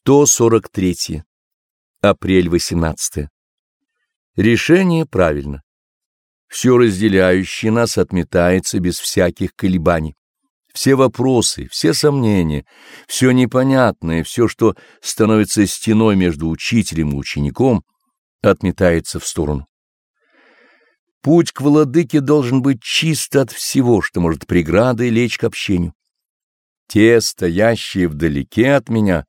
143. Апрель 18. Решение правильно. Все разделяющее нас отметается без всяких колебаний. Все вопросы, все сомнения, все непонятное, все, что становится стеной между учителем и учеником, отметается в сторону. Путь к владыке должен быть чист от всего, что может преградой лечь к общению. Те, стоящие вдалеке от меня,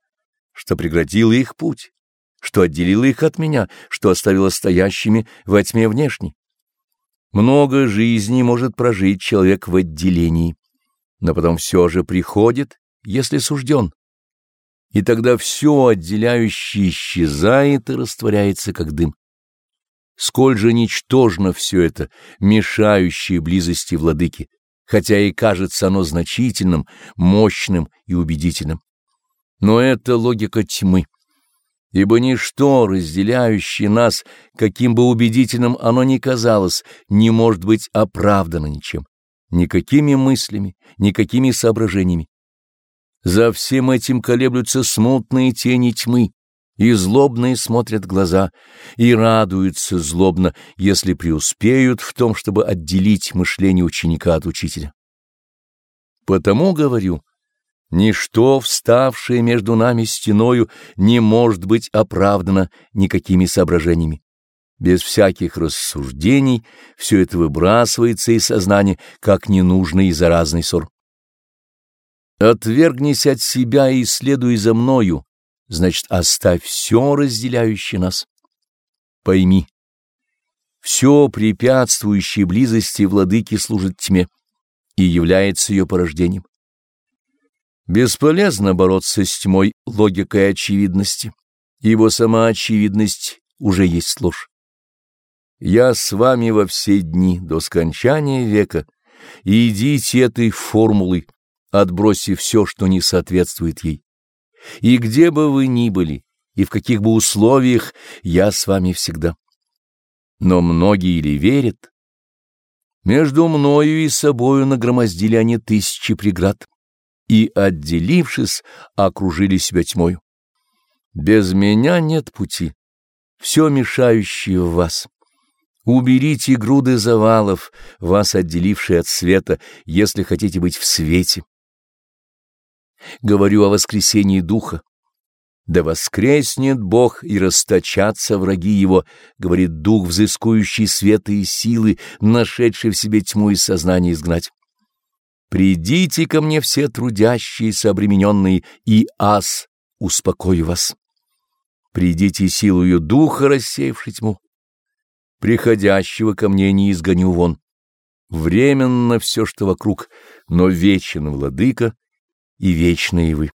что преградило их путь, что отделило их от меня, что оставило стоящими во тьме внешней. Много жизней может прожить человек в отделении, но потом все же приходит, если сужден. И тогда все отделяющее исчезает и растворяется, как дым. Сколь же ничтожно все это, мешающее близости владыки, хотя и кажется оно значительным, мощным и убедительным. Но это логика тьмы, ибо ничто, разделяющее нас, каким бы убедительным оно ни казалось, не может быть оправдано ничем, никакими мыслями, никакими соображениями. За всем этим колеблются смутные тени тьмы, и злобные смотрят глаза, и радуются злобно, если преуспеют в том, чтобы отделить мышление ученика от учителя. Потому говорю, Ничто, вставшее между нами стеною, не может быть оправдано никакими соображениями. Без всяких рассуждений все это выбрасывается из сознания, как ненужный и заразный ссор. Отвергнись от себя и следуй за мною, значит, оставь все разделяющее нас. Пойми, все препятствующее близости владыки служит тьме и является ее порождением. Бесполезно бороться с тьмой логикой очевидности, ибо сама очевидность уже есть ложь. Я с вами во все дни до скончания века, идите этой формулой, отбросив все, что не соответствует ей. И где бы вы ни были, и в каких бы условиях, я с вами всегда. Но многие ли верят? Между мною и собою нагромоздили они тысячи преград и, отделившись, окружили себя тьмою. Без меня нет пути, все мешающее в вас. Уберите груды завалов, вас отделившие от света, если хотите быть в свете. Говорю о воскресении Духа. Да воскреснет Бог и расточатся враги Его, говорит Дух, взыскующий света и силы, нашедший в себе тьму и сознание изгнать. Придите ко мне все трудящиеся, обремененные, и ас успокою вас. Придите силою духа, рассеявший тьму. Приходящего ко мне не изгоню вон. Временно все, что вокруг, но вечен владыка и вечные вы.